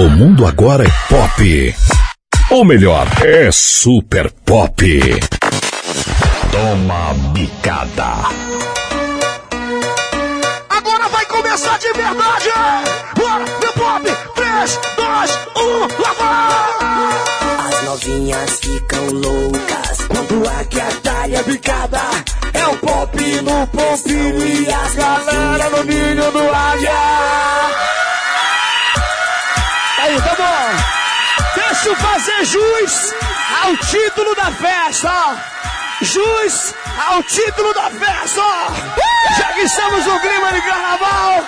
O mundo agora é pop. Ou melhor, é super pop. Toma bicada. Agora vai começar de verdade. Bora, meu pop. 3, 2, 1, lá vai. As novinhas ficam loucas quando a que é bicada. É o pop no pompinho e as galera no ninho do águia. Aí, tá bom. Deixa eu fazer jus ao título da festa. Jus ao título da festa. Já que estamos no clima de carnaval,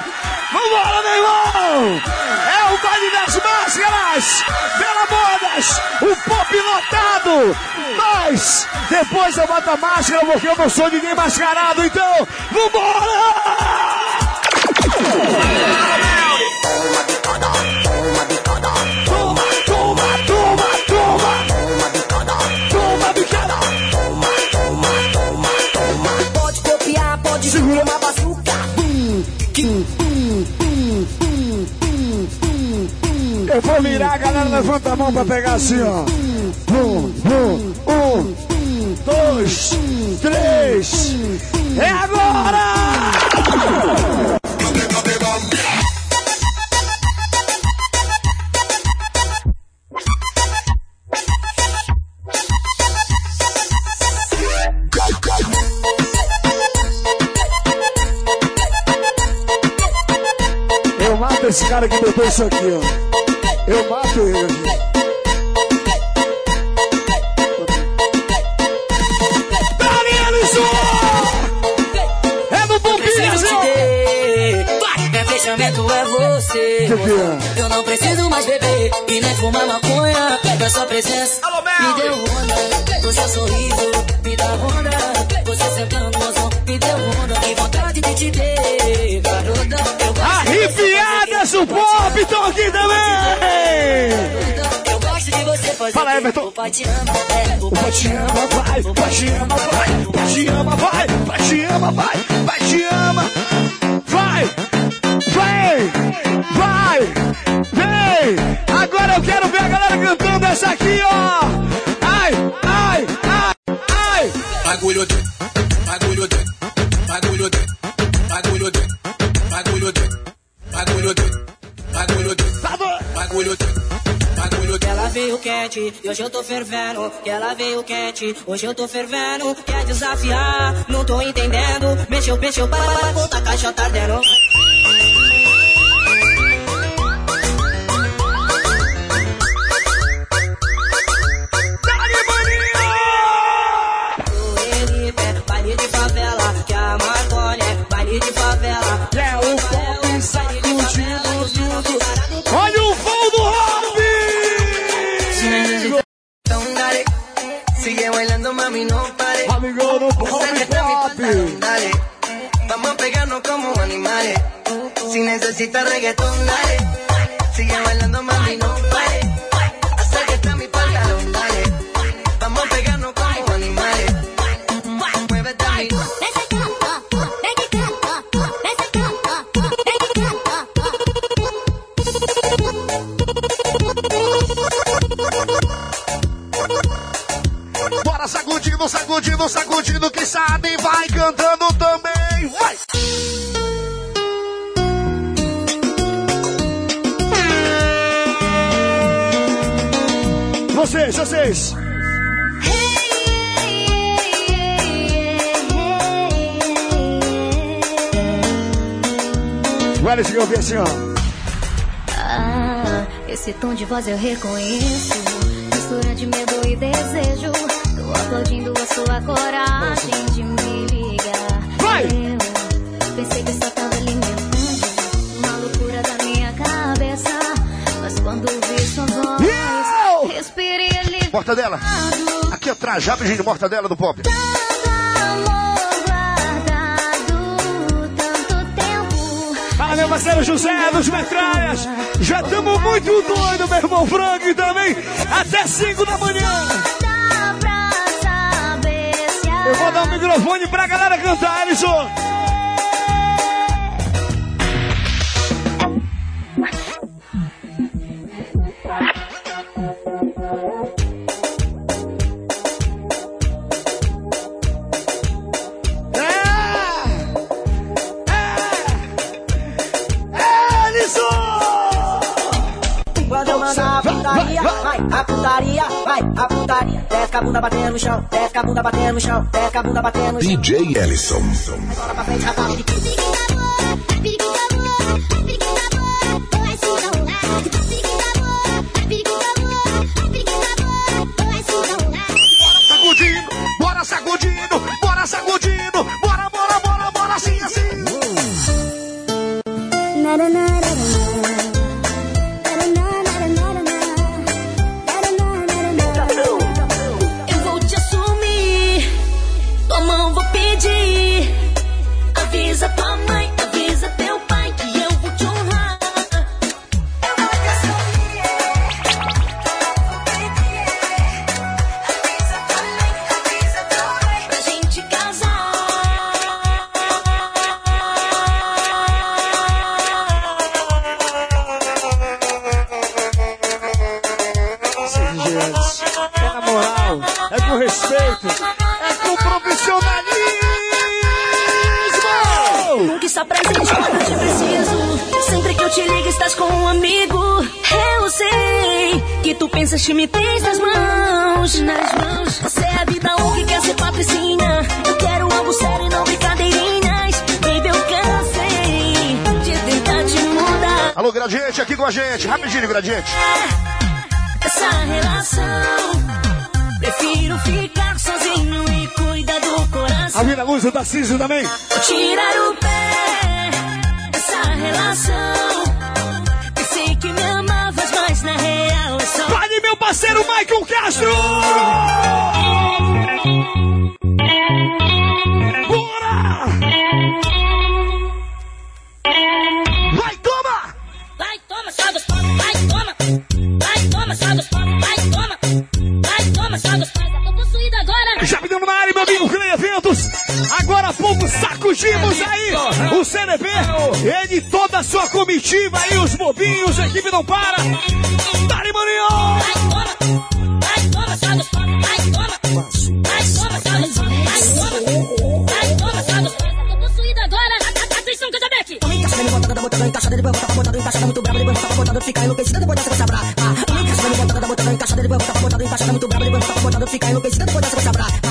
vambora, meu irmão. É o baile das máscaras, pela modas, o pop lotado. Mas depois eu boto a máscara porque eu não sou ninguém mascarado, então vambora! Segura uma bazuca. Bum, bum, bum, bum, bum, bum, bum, bum. Eu vou virar, a galera levanta a mão pra pegar assim, ó. Um, um, um, dois, três. É agora! Vai. Hoje eu tô fervendo. Quer desafiar, não tô entendendo. Mexeu, mexeu, para, para, volta, a caixa tá ardendo. Reggaetón, dale. Vocês. Olha esse que eu vi assim, ó. Ah, esse tom de voz eu reconheço. Mistura de medo e desejo. Tô aplaudindo a sua coragem Mortadela. Aqui atrás, rapidinho, mortadela do pop. Fala, meu parceiro José dos Metralhas. Já estamos muito doidos, meu irmão Frank também. Até 5 da manhã. Eu vou dar o microfone pra galera cantar, Alisson. com batendo. DJ Ellison. Pra frente, rapaz, o CNB. Ele e toda a sua comitiva aí, os bobinhos, a equipe não para. Dali, maninho! Vai, toma. Vai, dos pobres, vai, toma. Vai, dos pobres, vai, toma. Vai, pobres. Eu tô possuída agora. Atenção. Toma encaixada, me bota, botando encaixada, depois bota pra botando encaixada, muito brava, depois bota fica enlouquecida, depois dessa. Toma encaixada, bota, encaixada, bota muito brava, depois bota pra botando, fica enlouquecida, depois dessa você brava. Toma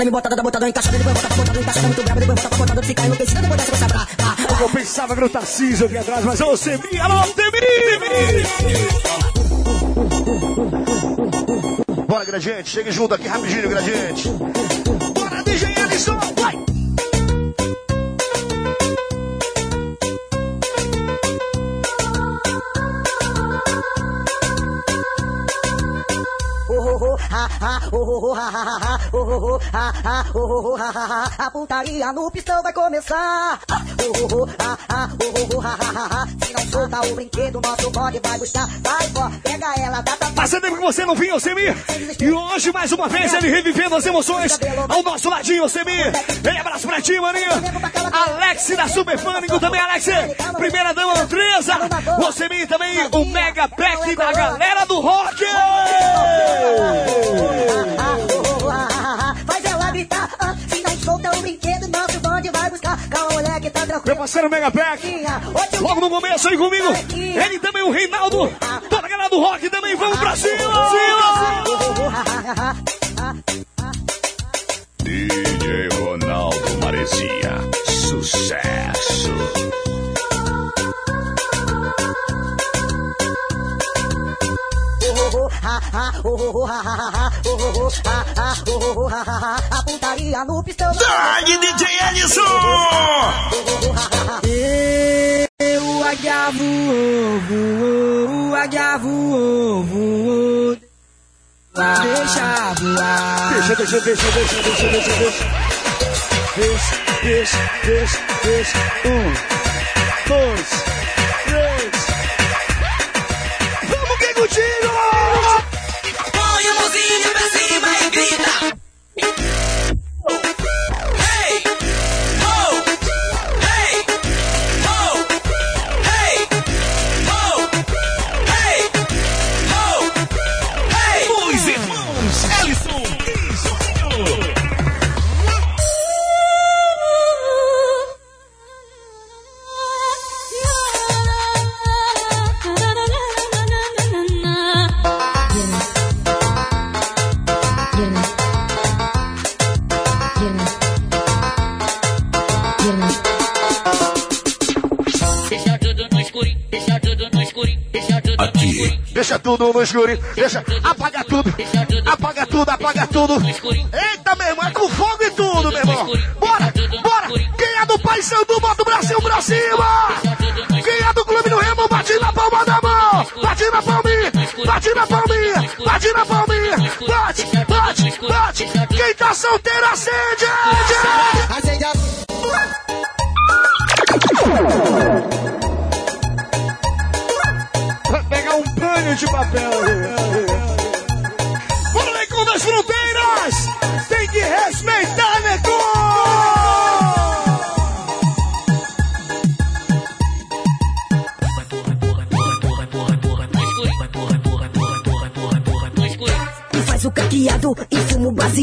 encaixada, me bota, botando encaixada, depois bota pra botando encaixada, muito brava, depois bota pra botando, fica enlouquecida, depois dessa você brava. Eu pensava que era o Tarcísio aqui atrás, mas é o Semi. Alô, Semi! Bora, Gradiente, chegue junto aqui rapidinho, Gradiente. Bora, DJ Ellison, vai! A putaria no pistão vai começar. Se não soltar o brinquedo, nosso bode vai buscar. Vai, vó, pega ela, dá tapa. Fazendo tempo que você não vinha, Semir. E hoje, mais uma vez, ele revivendo as emoções ao nosso ladinho, Semir. Vem abraço pra ti, maninho. Alex da Super Pânico também, Alex. Primeira dama Andresa. O Semir também, o Mega Pack da galera do rock. Tá Meu tranquilo. parceiro Mega Pack. Logo no começo aí comigo. Ele também, o Reinaldo. Toda a galera do rock também. Vamos pra cima. DJ Ronaldo Maresia. Sucesso. A putaria no pistão. Dali, DJ Ellison! O águia voou, voou. Deixa voar. Deixa, deixa, deixa, deixa, deixa, deixa, deixa. Deixa, deixa, deixa, deixa. Um, dois, tudo no. Deixa. Apaga tudo. Apaga tudo, apaga tudo. Eita, meu irmão, é com fogo e tudo, meu irmão. Bora, bora. Quem é do Pai Sandu, bota o Brasil pra cima.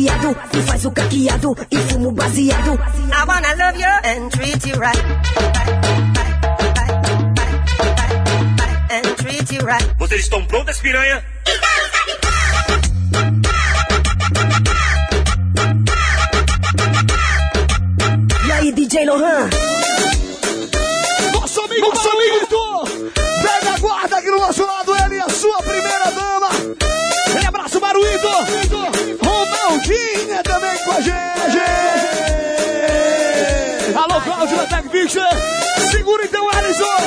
Baseado. E faz o caqueado e fumo baseado. I wanna love you and treat you right. And treat you right. Vocês estão prontas, piranha? E aí, DJ Lohan? Segura então, Alisson.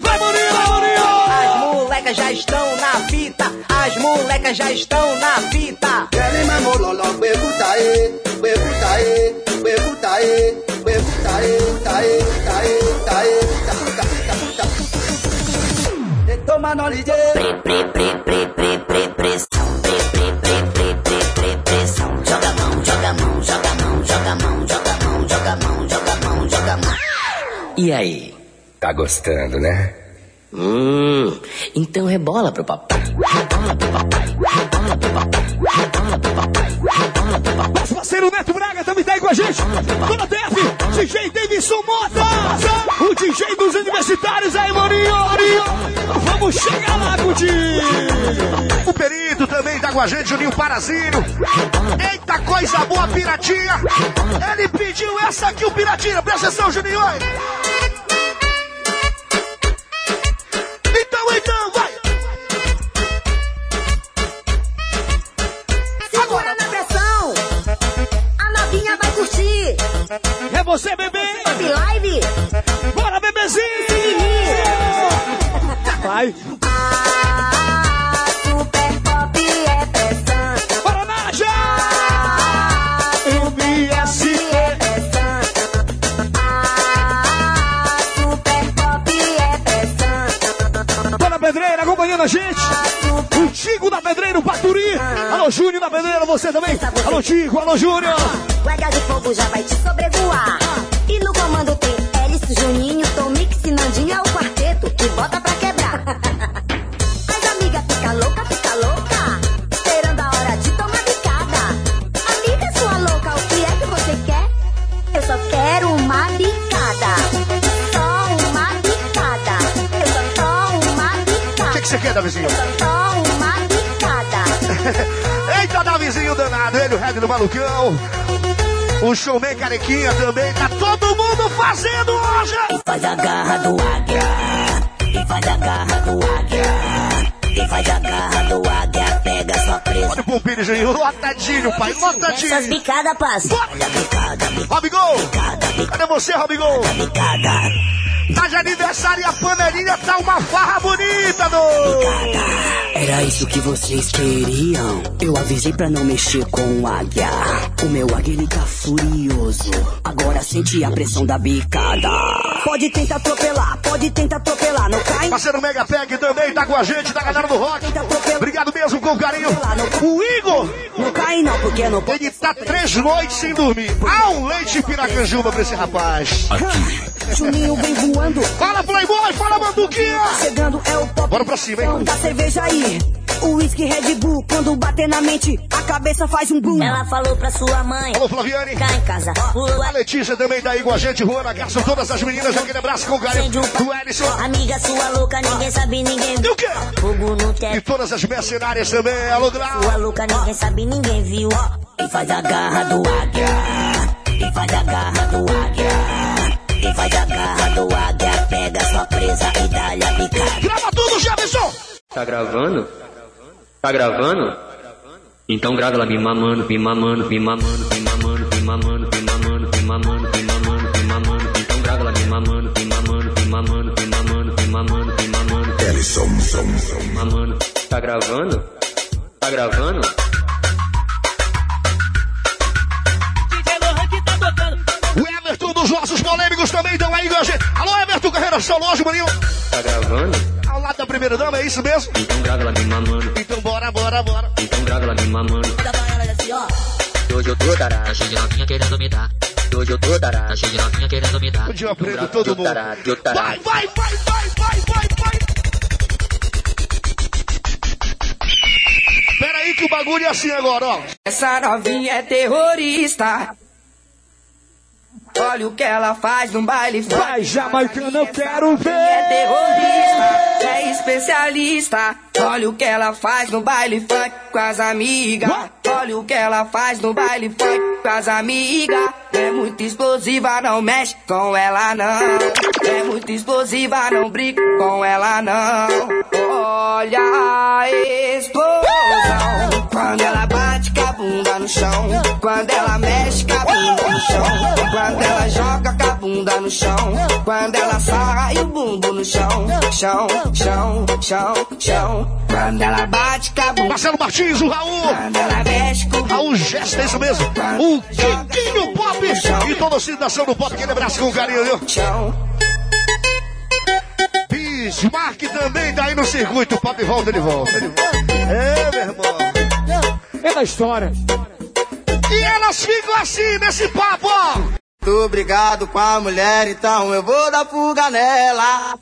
Vai, Maninho, vai, Maninho. As molecas já estão na fita. As molecas já estão na fita. Kẹ́lí mẹ́mọ́ lọ́lọ́ pé bútayé, pé bútayé, pé bútayé, pé bútayé, bútayé, bútayé, bútayé, búta, búta, búta, búta. Ètò máa nọ lìjẹ́. Pre, pre, pre, pre, pre, pre. Pre, pre, E aí? Tá gostando, né? Hum, então rebola pro papai. Rebola pro papai. Rebola pro papai. Rebola pro papai. Rebola pro papai. Nosso parceiro Neto Braga também tá aí com a gente. Dona TF, DJ Davidson Mota. O DJ dos universitários aí, Maninho. Maninho. Vamos chegar lá, Guti. O Perito também tá com a gente, Juninho Parazinho. Eita coisa boa, Piratinha. Ele pediu essa aqui, o Piratinha. Presta atenção, Juninho. oi. É você, bebê. Live. Bora, bebezinho. Vai. Júnior da Pedreira, você também. Alô, Tigo, alô, Júnior. O H de fogo já vai te sobrevoar. E no comando tem Hélice, Juninho, Tomix e Nandinho é o quarteto que bota pra quebrar. As amigas fica louca, fica louca. Esperando a hora de tomar bicada. Amiga sua louca, o que é que você quer? Eu só quero uma bicada. Só uma bicada. Eu só só uma O bicada. que, que você quer, Davizinho? Eu Red do Malucão. O showman carequinha também, tá todo mundo fazendo hoje. E faz a garra do águia. E faz a garra do águia. E faz a garra do águia. Pega sua presa. Olha o Pompilho, Juninho, lotadinho, pai, Essas lotadinho. bicadas, passa. Olha, bicada, bicada, Robigol, cadê você, Robigol? bicada. Tá de aniversário e a panelinha tá uma farra bonita, do. Era isso que vocês queriam. Eu avisei pra não mexer com o águia. O meu águia ele tá furioso. Agora sente a pressão da bicada. Pode tentar atropelar, pode tentar atropelar, não cai? Parceiro Mega Peg também tá com a gente, da galera do rock. Obrigado mesmo com carinho. O Igor, Não cai não, porque não pode. ele tá três noites sem dormir. Há um leite piracanjuba pra esse rapaz. Juninho vem voando. Fala, Playboy, fala, Manduquinha. Chegando é o pop. Bora pra cima, hein? Da cerveja aí. O whisky Red Bull, quando bater na mente, a cabeça faz um boom. Ela falou pra sua mãe. Alô, Flaviane. Cá em casa. Pulou A a Letícia também tá aí com a gente, Juana Garçom, todas as meninas, aquele abraço com carinho. Acende o Do Ellison. Amiga sua louca, ninguém sabe, ninguém E viu. o quê? Fogo no E teto. todas as mercenárias também, alô, Grau. Sua louca, ninguém sabe, ninguém viu. E faz a garra do águia. E faz a garra do águia. E vai da garra do águia. Pega sua presa e dá-lhe a picada. Grava tudo, Jefferson! Tá gravando? Tá gravando? Então grava ela me mamando, me mamando, me mamando, me mamando, me mamando, me mamando, me mamando, me mamando, me mamando. Então grava ela me mamando, me mamando, me mamando, me mamando, me mamando, me mamando. Ellison, som, som. Mamando. Tá gravando? Tá gravando? Nossos polêmicos também estão aí com a gente. Alô, Everton Carreira São Loja, maninho. Tá gravando? Ao lado da primeira dama, é isso mesmo? Então grava ela me mamando. Então bora, bora, bora. Então grava ela me mamando. Hoje eu tô tarado, tá cheio de novinha querendo me dar. Hoje eu tô tarado, tá cheio de novinha querendo me dar. Hoje eu aprendo Então todo mundo. Tarado, tarado. Vai, vai, vai, vai, vai, vai, vai. Pera aí que o bagulho é assim agora, ó. Essa novinha é terrorista. Olha o que ela faz no baile funk. Vai, jamaicana, eu quero É ver. terrorista, é especialista. Olha o que ela faz no baile funk com as amigas. Olha o que ela faz no baile funk com as amigas. É muito explosiva, não mexe com ela não. É muito explosiva, não brinca com ela não. Olha a explosão. Quando ela bate com a bunda no chão. Quando ela mexe com a bunda no chão. Quando ela joga com a bunda no chão. Quando ela sai o bumbum no chão. Chão, chão, chão, chão. Quando ela bate com a bunda. Marcelo Martins, o Raul. Quando ela mexe com o Raul Gesta, é isso mesmo. O Tiquinho Pop. E toda a cidadão do Pop, aquele abraço com carinho, viu? chão. Bismarck também tá aí no circuito. Pop volta, ele volta. Ele volta. É, meu irmão. É da história. E elas ficam assim, nesse papo, ó. Tô brigado com a mulher, então eu vou dar fuga nela.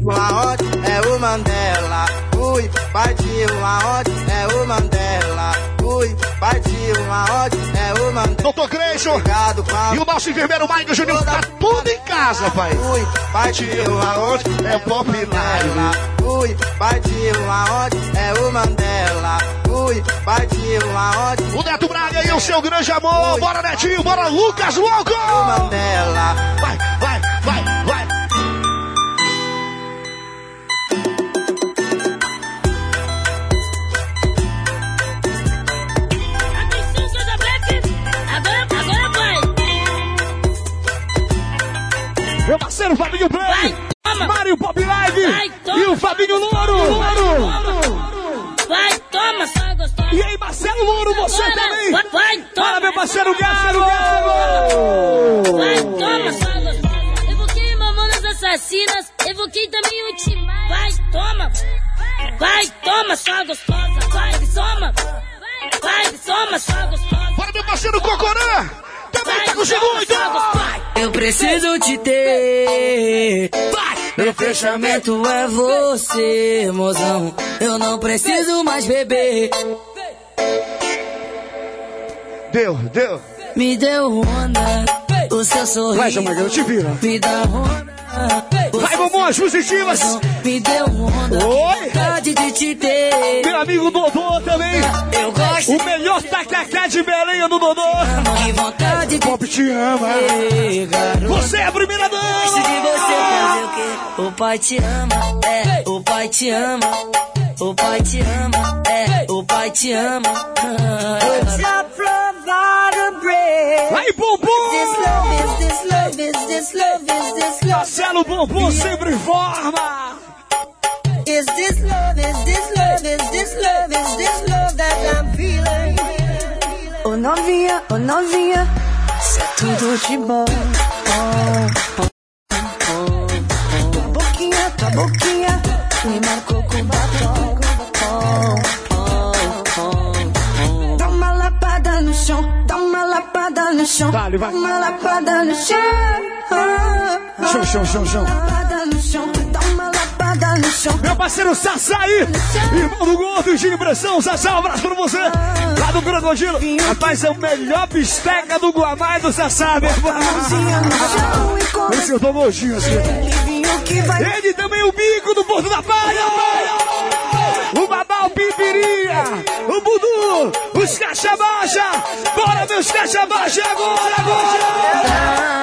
Uma Laod é o Mandela. Ui, pai de o é o Mandela. Ui, pai de o é o Mandela. Doutor Crejo e o nosso enfermeiro Maico Júnior tá tudo em casa, pai. Ui, pai de é o Laod é popular. Ui, pai de o é o Mandela. Ui, pai de o O Neto Braga e o seu grande amor. Bora, Netinho, bora, Lucas Louco! É Mandela. Vai, vai. Meu parceiro Fabinho Play. Vai, toma. Mário Pop Live. Vai, toma. E o Fabinho Louro. Louro. Vai, toma, só gostosa. E aí, Marcelo Louro, você Bora. também. Vai, vai, toma. Fala, meu parceiro Garo. Vai, toma, só gostosa. Evoquei mamonas assassinas. Evoquei também o Timar. Vai, toma. Vai, toma, só gostosa. Vai, toma. Vai, toma, só gostosa. Bora, meu parceiro Cocorã. Também tá. Eu preciso te ter. Meu fechamento é você, mozão. Eu não preciso mais beber. Deu, deu. Me deu onda, o seu sorriso. Vai, te vira. Me dá onda. As positivas. Me deu onda. Oi. Vontade de te ter. Meu amigo Dodô também. Eu gosto O melhor tacacá de Belém é do Dodô. de vontade de Pop te ama. Você é a primeira Gosto de você dama. fazer o quê? O pai te ama, é, o pai te ama. O pai te ama, é, o pai te ama. Vai, Bumbum. Marcelo Bumbum sempre forma. Is this love, is this love, is this love, is this love that I'm feeling? Ô novinha, ô novinha, isso é tudo de bom. Oh, oh, oh, oh. Boquinha, tua boquinha, me marcou com batom. Dá uma lapada no chão, dá uma lapada no chão. Dale, vai. Dá uma lapada no chão. Chão, chão, chão, chão. Lapada no chão, dá uma lapada no chão. Meu parceiro Sassaí, irmão do gordo de impressão, Sassá, um abraço pra você. Lá do Crocodilo. Rapaz, é o melhor bisteca do Guamá e do Sassá, meu irmão. Esse eu tô nojinho assim. Ele também, o bico do Porto da Palha. O Pipirinha, o Budu, os Caixa Baixa. Bora, meus Caixa Baixa, agora, agora.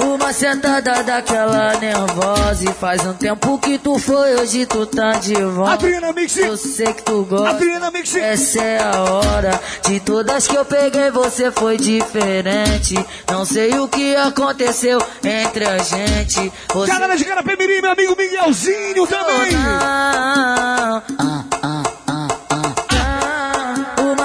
Uma sentada daquela nervosa. E faz um tempo que tu foi, hoje tu tá de volta. Adriana Mix. Eu sei que tu gosta. Adriana Mix. Essa é a hora. De todas que eu peguei, você foi diferente. Não sei o que aconteceu entre a gente. Você... Galera de Carapemirim, meu amigo Miguelzinho também. Não, ah, ah, ah,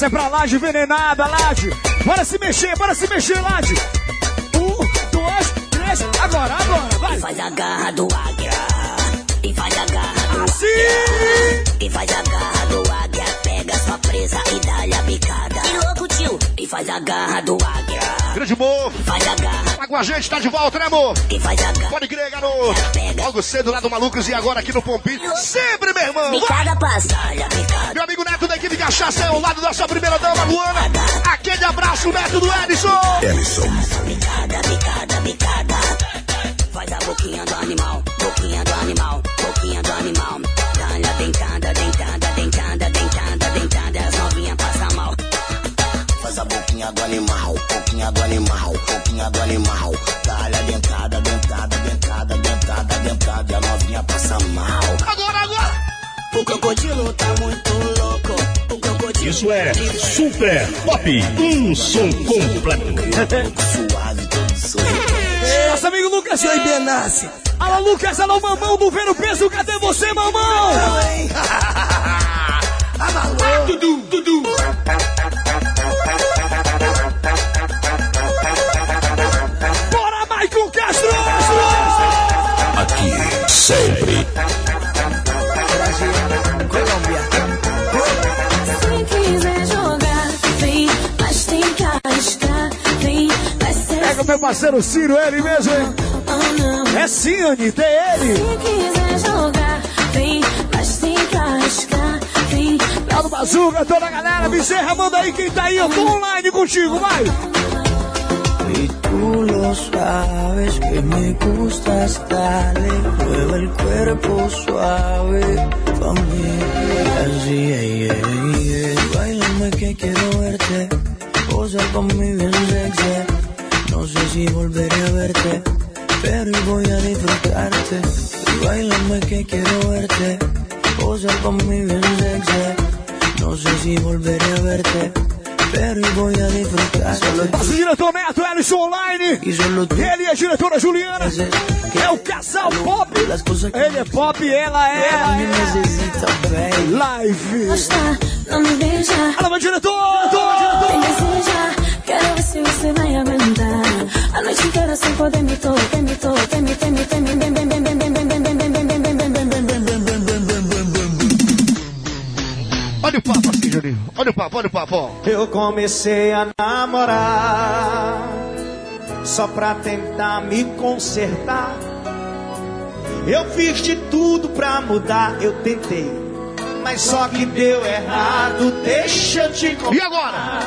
Essa é pra Laje envenenada, Laje. Bora se mexer, bora se mexer, Laje. Um, dois, três, agora, agora, vai. E faz a garra do águia. E faz a garra do Assim. águia. E faz a garra do águia. Pega sua presa e dá-lhe a bicada. Que louco, tio. E faz a garra do águia. Grande garra. Tá com a gente, tá de volta, né, amor? Pode crer, garoto. Logo cedo lá do Malucos e agora aqui no Pompinho. Sempre, meu irmão. Vai. Bicada passa. Dá-lhe a bicada. Meu amigo Neto da equipe Cachaça é ao lado da sua primeira dama, Luana. Aquele abraço, Neto do Edson. Ellison. Bicada, bicada, bicada. Faz a boquinha do animal, boquinha do animal, boquinha do animal, boquinha do animal, boquinha do animal. Dá-lhe dentada, dentada, dentada, dentada, dentada. E a novinha passa mal. Agora, agora. O crocodilo tá muito louco. O crocodilo Isso é Super Pop. Um som completo. suave, todo sorridente. Nosso amigo Lucas. E aí, Benassi? Alô, Lucas, alô, mamão do Ver o Peso, cadê você, mamão? Maluco? Dudu, Dudu. Sempre. Se quiser jogar, vem, tem vem, vai ser Pega meu parceiro Ciro, ele mesmo, hein? É sim, Anitta, é ele. Se quiser jogar, vem, tem Aldo Bazuca, toda a galera, Bezerra, manda aí quem tá aí, eu tô online contigo, vai. Tú lo sabes que me gustas, dale, mueve el cuerpo suave pa' mí. Así, yeah, yeah, yeah. Bailame que quiero verte, posa conmigo bien sexy. No sé si volveré a verte, pero voy a disfrutarte. Bailame que quiero verte, posa conmigo bien sexy. No sé si volveré a verte, pero hoy voy a disfrutarte. Nosso diretor Neto, Ellison Online. Ele e a diretora Juliana. É o casal pop. Ele é pop, ela me é live. Alô, meu diretor! diretor. quero ver se você vai aguentar. A noite inteira sem poder me tocar, me tocar, me tocar, me tocar, me bem, bem, bem, bem, bem, bem, bem, bem, bem, bem, bem, bem, bem, bem, bem, bem, bem, Olha o papo aqui, Juninho. Olha o papo, olha o papo. Eu comecei a namorar só pra tentar me consertar. Eu fiz de tudo pra mudar, eu tentei, mas só que deu errado. Deixa eu te contar. E agora?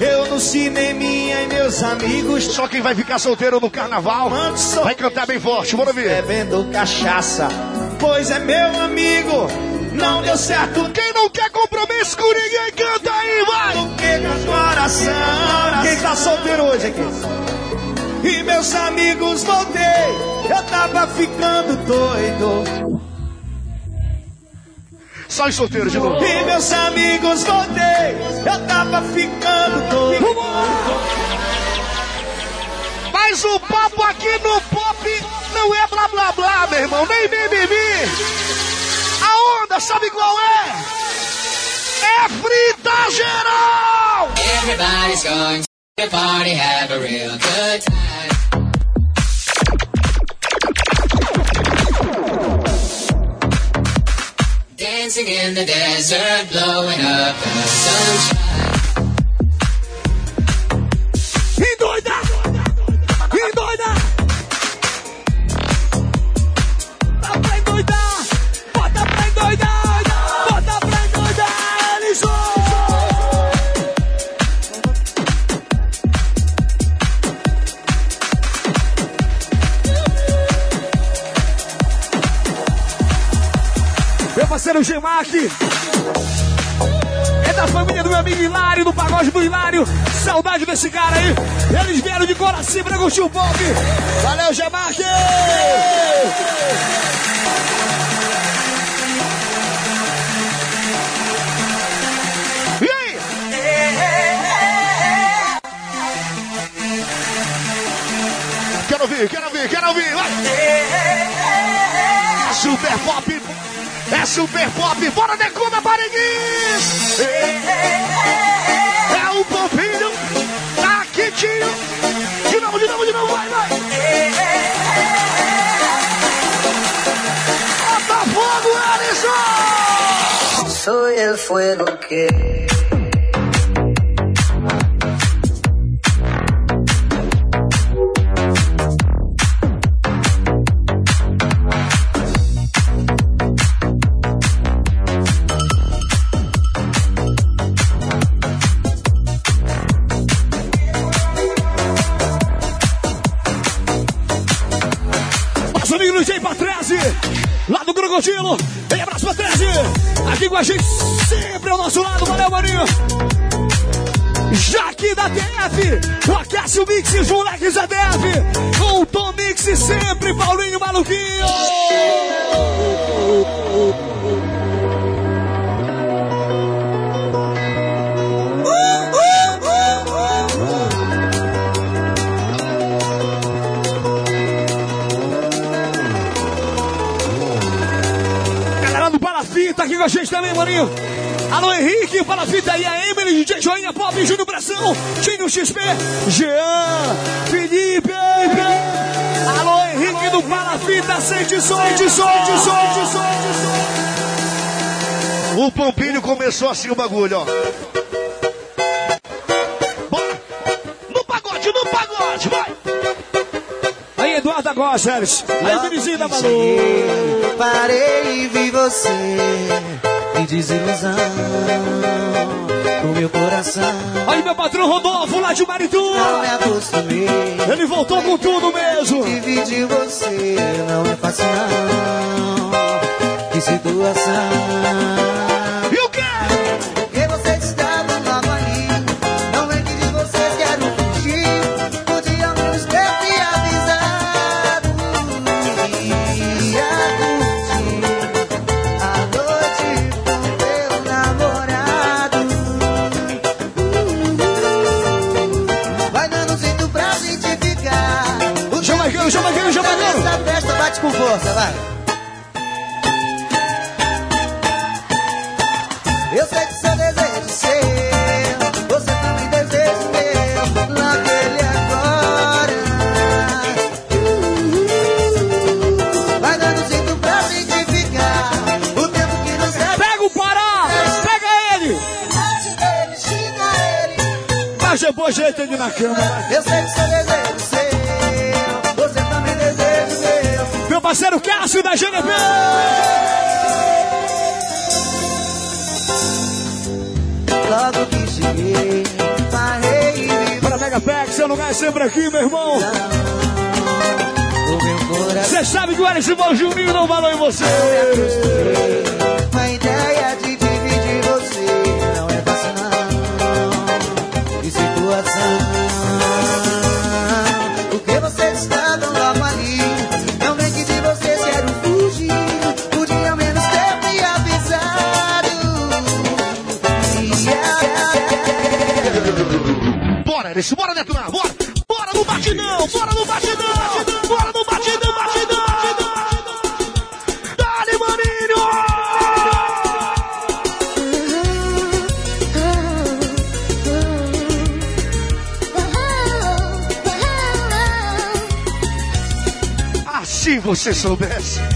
Eu no cineminha e meus amigos Só quem vai ficar solteiro no carnaval vai cantar bem forte. Bora ver. bebendo cachaça, pois é meu amigo. Não deu certo, Quem não quer compromisso com ninguém, canta aí, vai! não queima o coração. Quem tá solteiro hoje aqui? E meus amigos voltei, eu tava ficando doido. Só os solteiros de novo. E meus amigos voltei, eu tava ficando doido. Mas o papo aqui no pop não é blá blá blá, meu irmão, nem mimimi. Onda, sabe qual é? É frita geral! Everybody's going to the party, have a real good time. dancing in the desert, blowing up the sunshine. Endoida! Endoida! Parceiro Gemac é da família do meu amigo Hilário, do pagode do Hilário. Saudade desse cara aí. Eles vieram de Coraci pra curtir o pop. Valeu, Gemac! Quero ouvir, quero ouvir, quero ouvir. Vai. Super pop. É super pop. Bora, Decuma, Bariguinhos. É o Pompinho. Tá quietinho. De novo, de novo, de novo. Vai, vai. Bota fogo, Alisson. Soy el fuego que Ele abraço Patrese. Aqui com a gente, sempre ao nosso lado. Valeu, maninho. Jaque da TF, o Acácio Mix e os moleques TF. Com o Tom Mix sempre, Paulinho Maluquinho. Palafita aqui com a gente também, maninho. Alô, Henrique, Palafita e a Emily, DJ Joinha Pop, Júnior Pressão, Tinho XP, Jean, Felipe. Alô, Henrique do Palafita, sente som, sente som, sente som, sente som. O Pompinho começou assim o bagulho, ó. Eduardo Gosses, aí, Malu. Parei e vi você em desilusão no meu coração. Aí, meu patrão Rodolfo, lá de Marituba. Não me acostumei. Ele voltou com tudo mesmo. Dividir você não é fácil não. Que situação. Vai. Eu sei que seu desejo seu, você também deseja meu, naquele agora. Vai dando jeito pra gente ficar, o tempo que nos resta. Pega o Pará, pega ele. Ele. Mas depois jeito ele na cama. Eu sei que seu desejo parceiro Cássio da GNP. Logo que cheguei, parei e vi Para Mega Pack, seu lugar é sempre aqui, meu irmão. Você sabe que o Alisson Juninho não falou em você. A ideia de dividir você não é fácil não. Que situação. Porque você está tão Alisson, bora bora! No batidão, bora no batidão! Bora no batidão, batidão! Se você soubesse!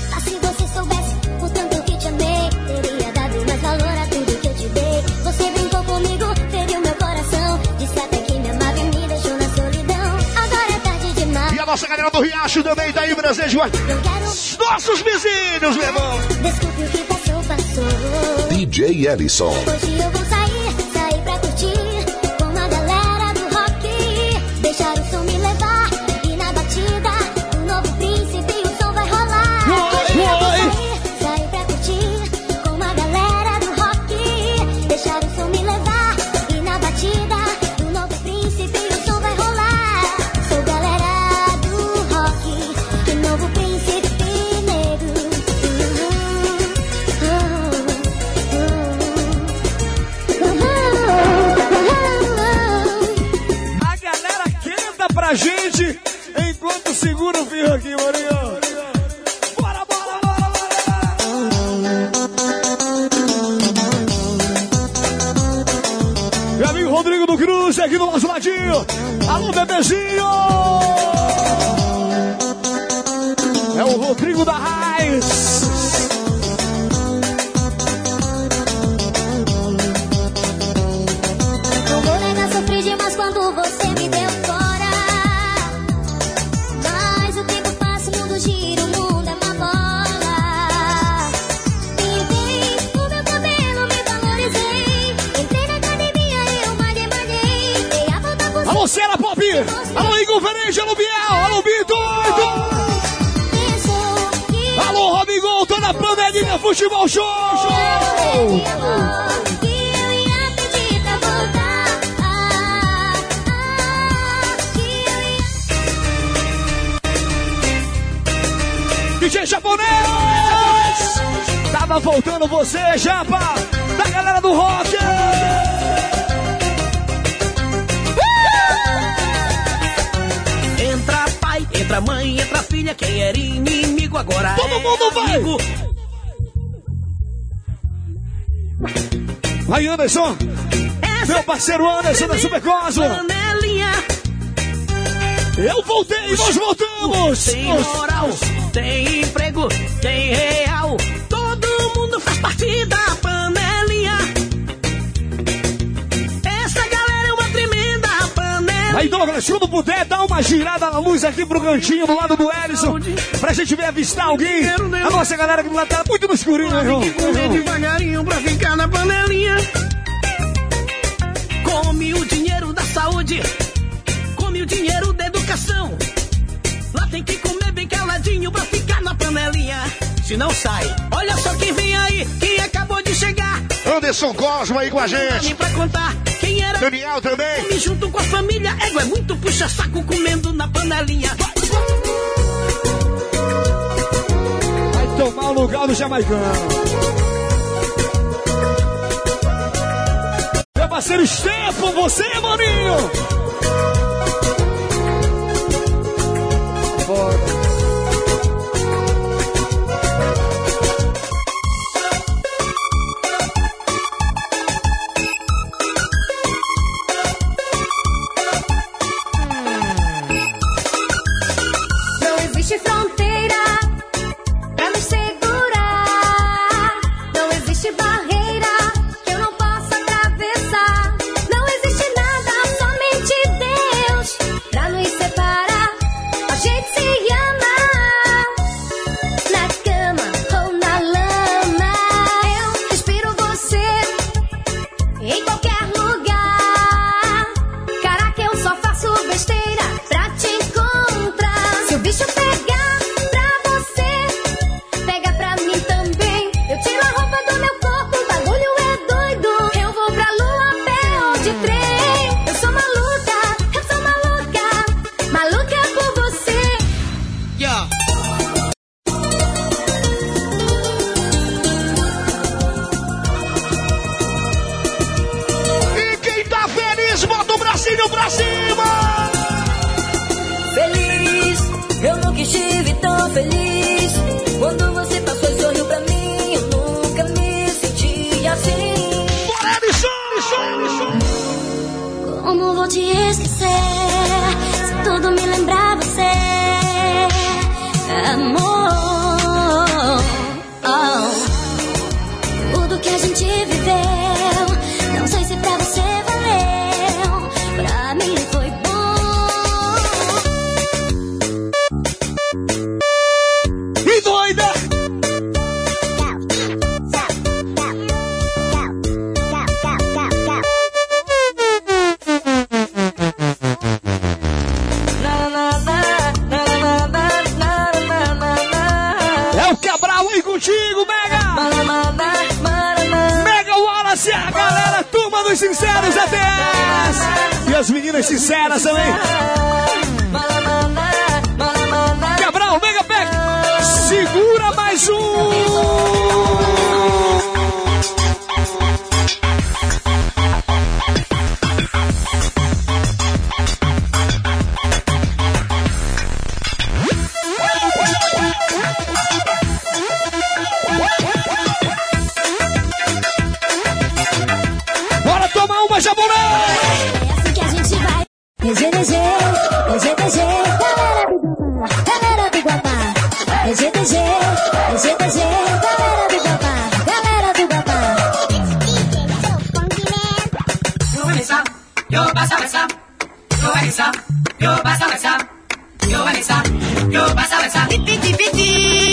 Nossa galera do Riacho também tá aí presente. Os nossos vizinhos, meu irmão. Desculpe o que passou, passou. DJ Ellison. Hoje eu vou sair Alô, Cera Pop! Alô, Igor Ferente, alô, Biel, alô, Bito! Alô, Robin Gol, tô na Panelinha Futebol Show! ia DJ japonês! Tava voltando você, Japa! Da galera do rock! Entra mãe, entra filha, quem era inimigo agora Todo é mundo vai! amigo. Aí, Anderson! Meu parceiro Anderson da Super Cosmo! Panelinha. Eu voltei, nós voltamos! Tem moral, tem emprego, tem real. Todo mundo faz parte da panelinha. Douglas, quando puder, dá uma girada na luz aqui pro cantinho do lado do Ellison, pra gente ver avistar alguém. A nossa galera que do lado tá muito no escurinho, né, irmão? Tem que comer devagarinho pra ficar na panelinha. Come o dinheiro da saúde, come o dinheiro da educação. Lá tem que comer bem caladinho pra ficar na panelinha. Se não sai, olha só quem vem aí, quem acabou de chegar. Anderson Cosmo aí com a gente. Pra contar quem era. Daniel também. Come junto com a família, ego é muito puxa-saco comendo na panelinha. Vai tomar o lugar do jamaicano. Meu parceiro Stefan, você, maninho! Bota o bracinho pra cima! Feliz, eu nunca estive tão feliz. Quando você passou e sorriu pra mim, eu nunca me senti assim. Bora, Ellison! Como vou te esquecer se tudo me lembrar você, amor? Oh. Tudo que a gente viveu, meninas sinceras também. GDG, GDG, galera do Guamá, galera do Guamá. GDG, GDG, galera do Guamá, galera do Guamá. Yo Vanessa, yo pasa Vanessa, yo Vanessa, yo pasa Vanessa, yo Vanessa, yo pasa Vanessa. Piti piti. Ale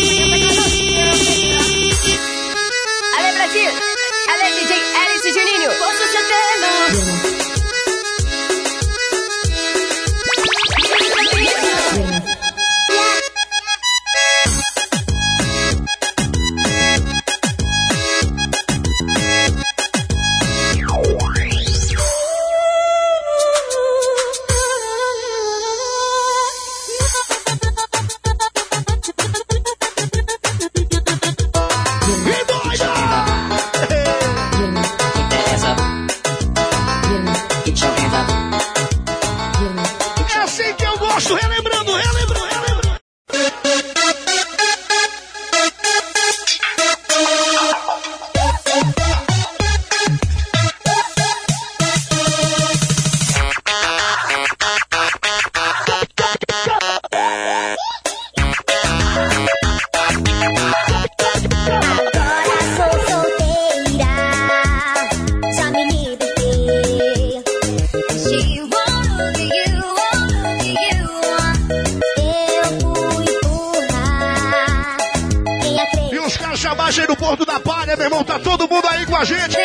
a gente.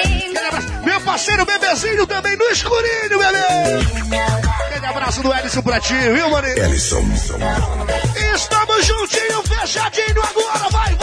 Meu parceiro bebezinho também no escurinho, bebê. Aquele abraço do Ellison pra ti, viu, maninho? Ellison. Estamos juntinho, fechadinho agora, vai,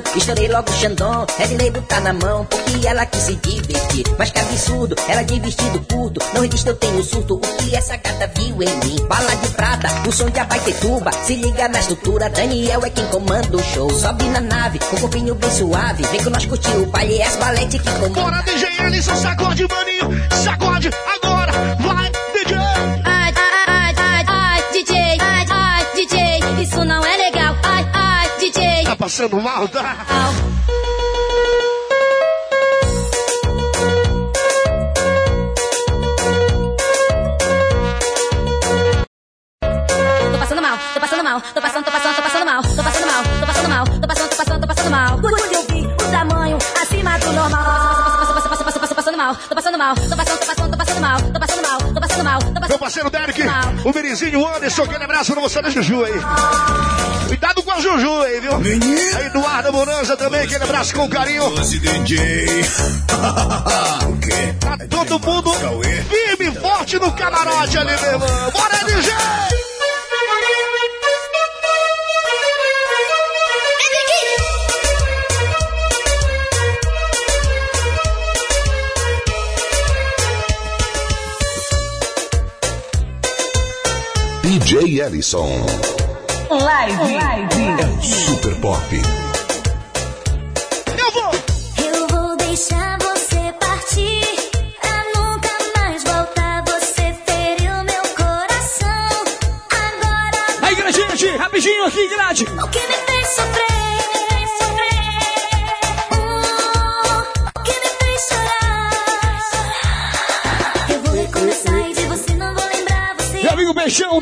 curtição, estourei logo o Xandão. Red Label tá na mão, porque ela quis se divertir. Mas que absurdo, ela de vestido curto. Não resiste, eu tenho surto. O que essa gata viu em mim? Bala de prata, o som de abaitetuba. Se liga na estrutura, Daniel é quem comanda o show. Sobe na nave, com o corpinho bem suave. Vem com nós curtir o baile, é as balete que comanda. Bora, DJ Ellison, sacode, maninho. Sacode agora. Vai, DJ. Ai, ai, ai, ai, ai, DJ, ai, ai, DJ, isso não é passando mal, tá? Tô passando mal, tô passando mal, tô passando, tô passando, tô passando mal, tô passando mal, tô passando mal, tô passando, tô passando, tô passando mal. Quando eu vi o tamanho acima do normal. Tô passando, passando, passando, passando mal, tô passando mal, tô passando, tô passando, tô passando mal, tô passando mal, tô passando mal, tô Meu passando parceiro Derek, mal. o Mirizinho, o Anderson, aquele abraço pra você da Juju aí. A Juju aí, viu? Aí Eduardo Bonanza também, aquele abraço com carinho. DJ. o quê? Tá todo mundo firme e forte no camarote ali, meu irmão. Bora, DJ! DJ Ellison. Live. É super pop.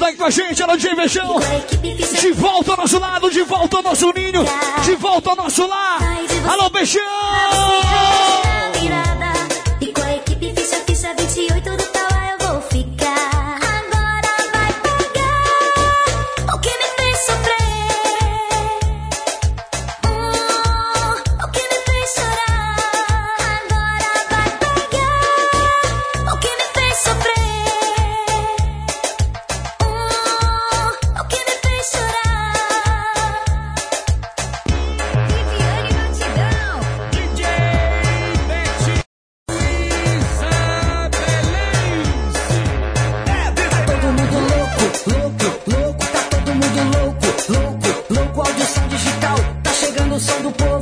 Tá aqui com a gente, ela DJ Beijão. De volta ao nosso lado, de volta ao nosso ninho, de volta ao nosso lar. Alô, Beijão! Do povo,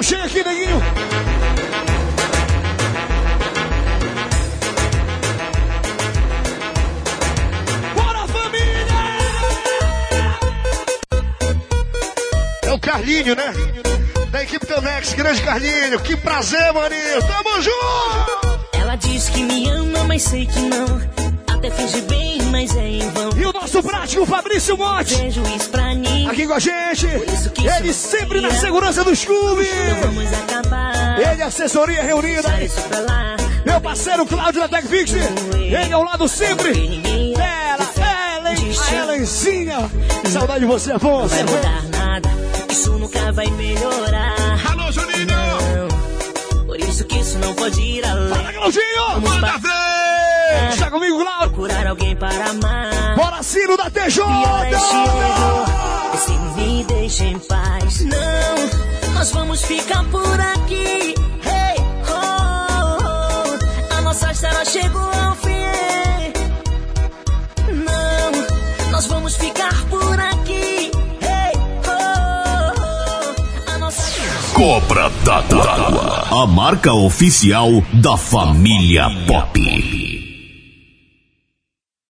neguinho, chega aqui, neguinho! Bora, família! É o Carlinho, né? Da equipe Canex, grande Carlinho. Que prazer, maninho. Tamo junto! Ela diz que me ama, mas sei que não. Até finge bem, mas é em vão. E o nosso prático Fabrício Monte. Aqui com a gente. Ele não sempre na segurança dos clubes. Ele, assessoria reunida. Meu parceiro Cláudio da TechFix. Ele ao lado sempre. Ela, Ellen, a Ellenzinha. Saudade de você, Afonso. Vai mudar nada. Isso nunca vai melhorar. Alô, Juninho! Não. Por isso que isso não pode ir além. Fala, Claudinho! Manda pa- é. Comigo, Glauco? Procurar alguém para amar. Bora, Ciro da TJ! É se me deixa em paz. Não, nós vamos ficar por aqui. Hey, oh, oh. A nossa história chegou ao fim. Não, nós vamos ficar por aqui. Cobra da d'Água, a marca oficial da família Pop.